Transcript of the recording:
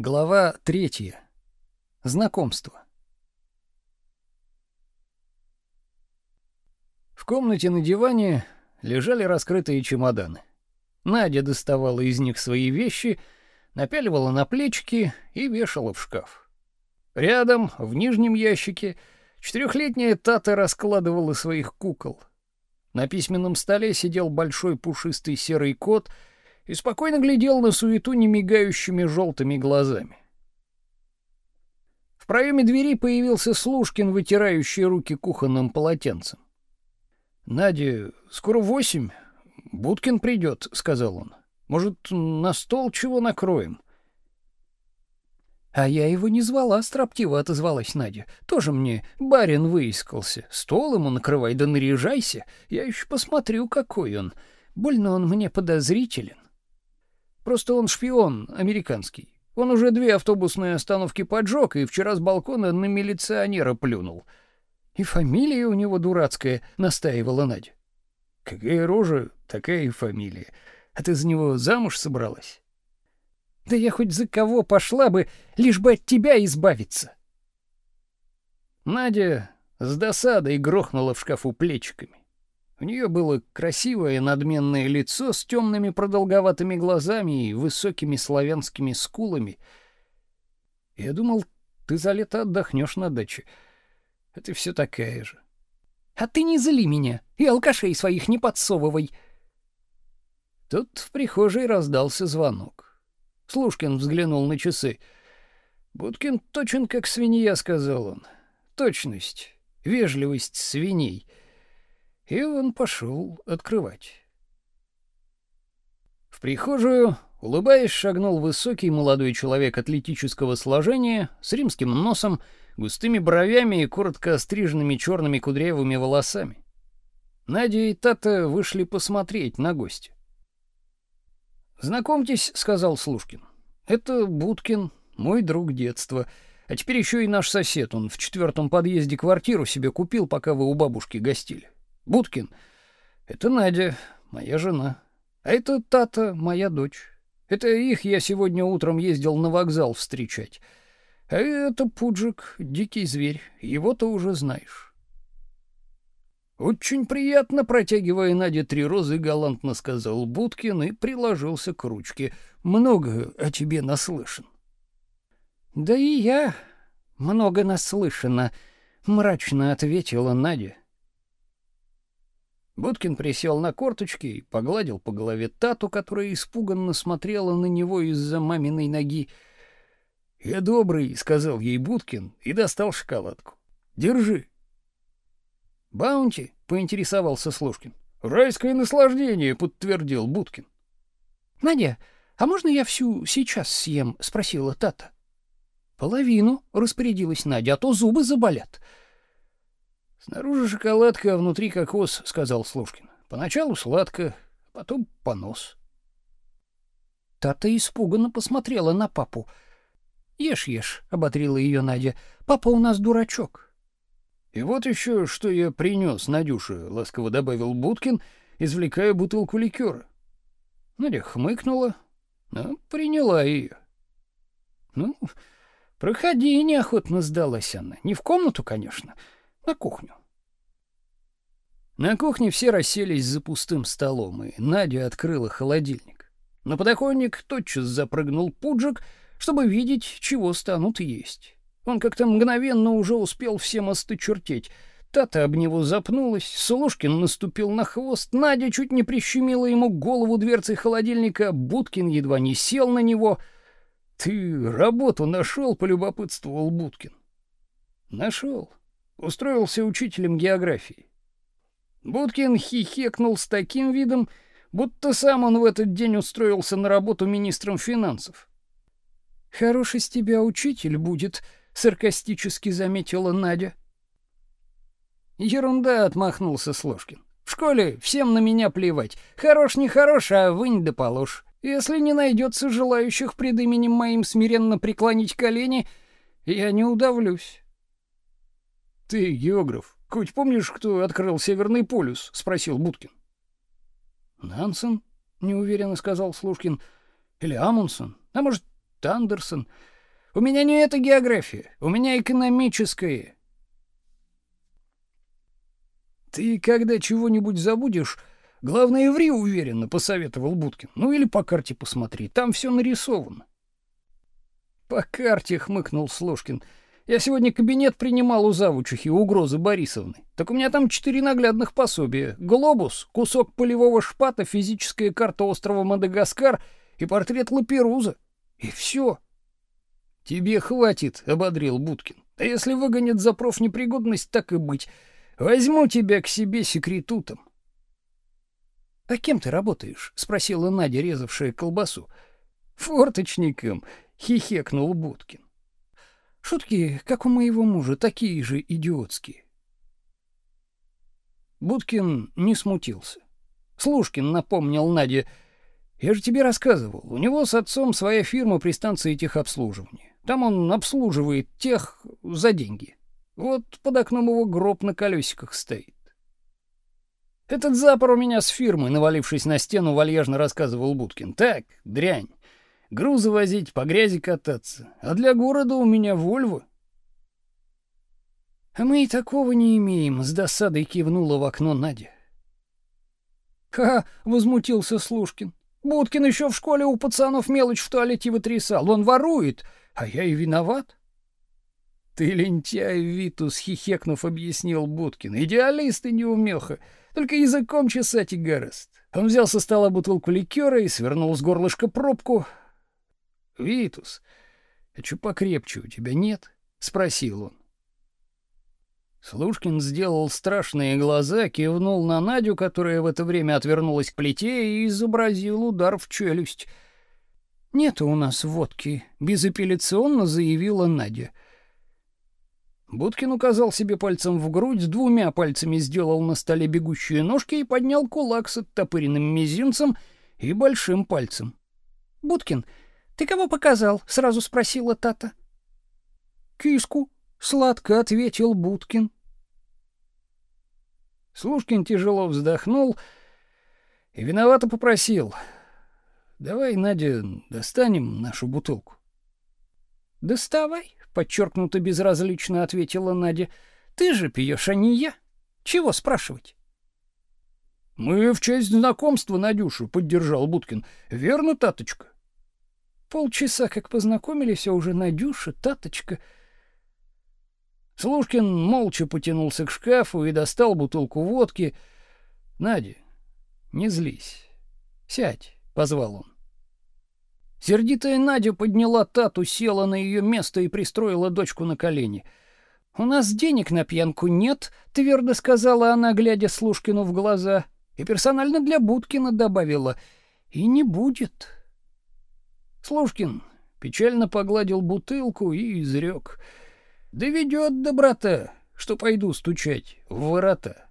Глава третья. Знакомство. В комнате на диване лежали раскрытые чемоданы. Надя доставала из них свои вещи, напяливала на плечики и вешала в шкаф. Рядом, в нижнем ящике, четырехлетняя Тата раскладывала своих кукол. На письменном столе сидел большой пушистый серый кот — и спокойно глядел на суету немигающими желтыми глазами. В проеме двери появился Слушкин, вытирающий руки кухонным полотенцем. «Надя, скоро восемь. Будкин придет», — сказал он. «Может, на стол чего накроем?» «А я его не звала», — строптиво отозвалась Надя. «Тоже мне барин выискался. Стол ему накрывай, да наряжайся. Я еще посмотрю, какой он. Больно он мне подозрителен». Просто он шпион американский. Он уже две автобусные остановки поджег и вчера с балкона на милиционера плюнул. И фамилия у него дурацкая, настаивала Надя. Какая рожа, такая и фамилия. А ты за него замуж собралась? Да я хоть за кого пошла бы, лишь бы от тебя избавиться. Надя с досадой грохнула в шкафу плечиками. У нее было красивое надменное лицо с темными продолговатыми глазами и высокими славянскими скулами. Я думал, ты за лето отдохнешь на даче. А ты все такая же. А ты не зли меня и алкашей своих не подсовывай. Тут в прихожей раздался звонок. Слушкин взглянул на часы. Будкин точен как свинья, сказал он. Точность, вежливость свиней — и он пошел открывать. В прихожую, улыбаясь, шагнул высокий молодой человек атлетического сложения с римским носом, густыми бровями и коротко остриженными черными кудрявыми волосами. Надя и Тата вышли посмотреть на гостя. «Знакомьтесь», — сказал Слушкин. «Это Будкин, мой друг детства, а теперь еще и наш сосед. Он в четвертом подъезде квартиру себе купил, пока вы у бабушки гостили. Будкин. Это Надя, моя жена. А это Тата, моя дочь. Это их я сегодня утром ездил на вокзал встречать. А это Пуджик, дикий зверь. Его-то уже знаешь. Очень приятно, протягивая Наде три розы, галантно сказал Будкин и приложился к ручке. Много о тебе наслышан. Да и я много наслышана, мрачно ответила Надя. Будкин присел на корточки и погладил по голове Тату, которая испуганно смотрела на него из-за маминой ноги. "Я добрый", сказал ей Будкин и достал шоколадку. "Держи". "Баунти?" поинтересовался Слушкин. "Райское наслаждение", подтвердил Будкин. "Надя, а можно я всю сейчас съем?" спросила Тата. "Половину", распорядилась Надя, "а то зубы заболят". Снаружи шоколадка, а внутри кокос, сказал Слушкин. Поначалу сладко, потом понос. Тата испуганно посмотрела на папу. Ешь, ешь, оботрила ее Надя. Папа у нас дурачок. И вот еще, что я принес Надюше, ласково добавил Будкин, извлекая бутылку ликера. Надя хмыкнула, но приняла ее. Ну, проходи, неохотно сдалась она. Не в комнату, конечно, на кухню. На кухне все расселись за пустым столом, и Надя открыла холодильник. На подоконник тотчас запрыгнул Пуджик, чтобы видеть, чего станут есть. Он как-то мгновенно уже успел всем остычертеть. Тата об него запнулась, Солушкин наступил на хвост, Надя чуть не прищемила ему голову дверцей холодильника, Будкин едва не сел на него. «Ты работу нашел?» — полюбопытствовал Будкин. «Нашел. Устроился учителем географии. Будкин хихикнул с таким видом, будто сам он в этот день устроился на работу министром финансов. Хороший с тебя учитель будет, саркастически заметила Надя. Ерунда, отмахнулся Сложкин. В школе всем на меня плевать. Хорош не хорош, а вынь да положь. Если не найдется желающих пред именем моим смиренно преклонить колени, я не удавлюсь. Ты географ. Хоть помнишь, кто открыл Северный полюс? спросил Будкин. Нансен, неуверенно сказал Слушкин. Или Амундсен? А может, Андерсон. У меня не это география, у меня экономическая. Ты когда чего-нибудь забудешь, главное, ври уверенно, посоветовал Будкин. Ну или по карте посмотри, там все нарисовано. По карте хмыкнул Слушкин. Я сегодня кабинет принимал у завучихи Угрозы Борисовны. Так у меня там четыре наглядных пособия: глобус, кусок полевого шпата, физическая карта острова Мадагаскар и портрет Лаперуза. И все. Тебе хватит, ободрил Будкин. А если выгонят за профнепригодность, так и быть. Возьму тебя к себе секретутом. А кем ты работаешь? спросила Надя, резавшая колбасу. Форточником, хихикнул Будкин. Шутки, как у моего мужа, такие же идиотские. Будкин не смутился. Слушкин напомнил Наде: "Я же тебе рассказывал, у него с отцом своя фирма при станции техобслуживания. Там он обслуживает тех за деньги. Вот под окном его гроб на колесиках стоит. Этот запор у меня с фирмы, навалившись на стену, вальяжно рассказывал Будкин. Так, дрянь. Грузы возить, по грязи кататься. А для города у меня Вольво. А мы и такого не имеем, с досадой кивнула в окно Надя. Ха, возмутился Служкин. Будкин еще в школе у пацанов мелочь в туалете вытрясал. Он ворует, а я и виноват. Ты лентяй, Витус, хихикнув, объяснил Будкин. Идеалист и неумеха, только языком чесать и горазд. Он взял со стола бутылку ликера и свернул с горлышка пробку. Витус, а что покрепче у тебя нет? спросил он. Слушкин сделал страшные глаза, кивнул на Надю, которая в это время отвернулась к плите и изобразил удар в челюсть. «Нет у нас водки», — безапелляционно заявила Надя. Будкин указал себе пальцем в грудь, двумя пальцами сделал на столе бегущие ножки и поднял кулак с оттопыренным мизинцем и большим пальцем. «Будкин, ты кого показал?» — сразу спросила Тата. «Киску», — сладко ответил Будкин. Слушкин тяжело вздохнул и виновато попросил. «Давай, Надя, достанем нашу бутылку». «Доставай», подчеркнуто безразлично ответила Надя. Ты же пьешь, а не я. Чего спрашивать? Мы в честь знакомства Надюшу поддержал Будкин. Верно, таточка? Полчаса как познакомились, а уже Надюша, таточка. Слушкин молча потянулся к шкафу и достал бутылку водки. Надя, не злись. Сядь, позвал он. Сердитая Надя подняла тату, села на ее место и пристроила дочку на колени. «У нас денег на пьянку нет», — твердо сказала она, глядя Слушкину в глаза, и персонально для Будкина добавила «и не будет». Слушкин печально погладил бутылку и изрек «Доведет доброта, что пойду стучать в ворота».